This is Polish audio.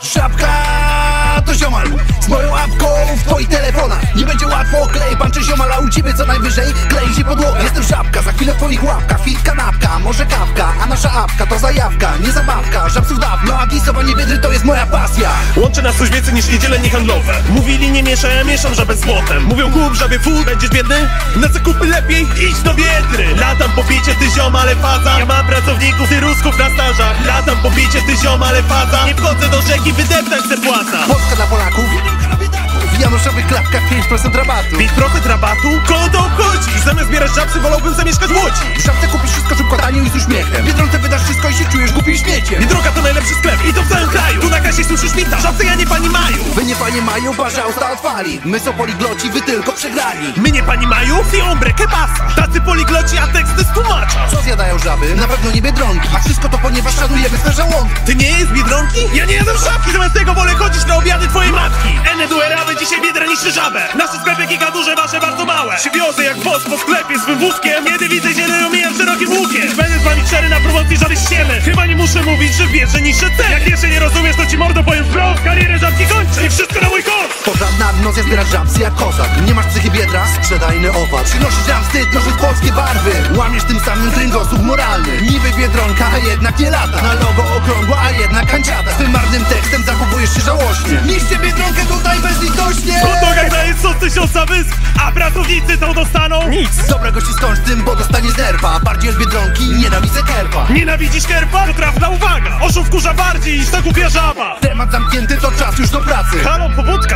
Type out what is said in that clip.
Żabka to ziomal. Z moją apką w twoich telefonach. Nie będzie łatwo, klej pan czy ziomal A u ciebie co się podłoga Jestem żabka, za chwilę w twoich łapkach. Fit kanapka, może kawka A nasza apka to zajawka, nie zabawka. Żabców dawno, a disowanie biedry to jest moja pasja. Łączy nas coś więcej niż niedziele niehandlowe Mówili nie mieszaj, ja mieszam żabę z złotem Mówią kup żabie full, będziesz biedny? Na zakupy lepiej? Idź do Biedry. Latam po bicie, ty ziom, ale faza. Ja mam pracowników, ty rusków na stażach. Latam po bicie, ty ziom, ale faza. Nie wchodzę do rzeki, wydeptać se płaca. Polska dla Januszowych klapkach 5% rabatu. 5% rabatu? Kogo to obchodzi? Zamiast zbierać żabsy, wolałbym zamieszkać w Łodzi. W szafce kupisz wszystko szybko, tanio i z uśmiechem. Biedronce wydasz wszystko i się czujesz głupim śmieciem. Biedronka to najlepszy sklep i to w całym kraju. Tu na kasie słyszysz wita, żabce ja nie pani Maju Wy nie panie mają, barzausta otwali. My są poligloci, wy tylko przegrali. My nie pani Maju, ty ombre, kebasa Tacy tłumacza! Co zjadają żaby? Na pewno nie biedronki A wszystko to ponieważ szanujemy swe żołądki. Ty nie jest Biedronki? Ja nie jadam szafki, zamiast tego wolę chodzić na obiady twojej matki. Eneduerawy dzisiaj biedra niszczy żabę. Nasze sklepy giga duże, wasze bardzo małe. Się wiozę jak boss po sklepie swym wózkiem. Kiedy widzę zieleń, omijam szerokim łukiem. Będę z wami szczery na promocji żaby ściemy. Chyba nie muszę mówić, że w bierze niższe ceny. Jak jeszcze nie rozumiesz, to ci mordo powiem wprost. Karierę żabki kończę i wszystko na mój koszt Pożar na dno, zbierać żabsy jak kozak. Nie masz psychy biedra? Sprzedajny owad. Przynosisz nam wstyd, nosząc polskie barwy. Łamiesz tym samym kręgosłup moralny. Niby biedronka, a jednak nie lata. Na logo okrągła, a jednak kanciada Z tym marnym tekstem zachowujesz się żałośnie. Niszcie biedronkę tutaj bezlitośnie. Po nogach daje sos tysiąca wysp A pracownicy to dostaną? Nic. Dobrego ci skończ tym, bo dostanie zerpa Bardziej od biedronki nienawidzę kerpa. Nienawidzisz kerpa? To trafna uwaga. Oszów wkurza bardziej niż ta głupia żaba. Temat zamknięty, to czas już do pracy. Halo, powódka,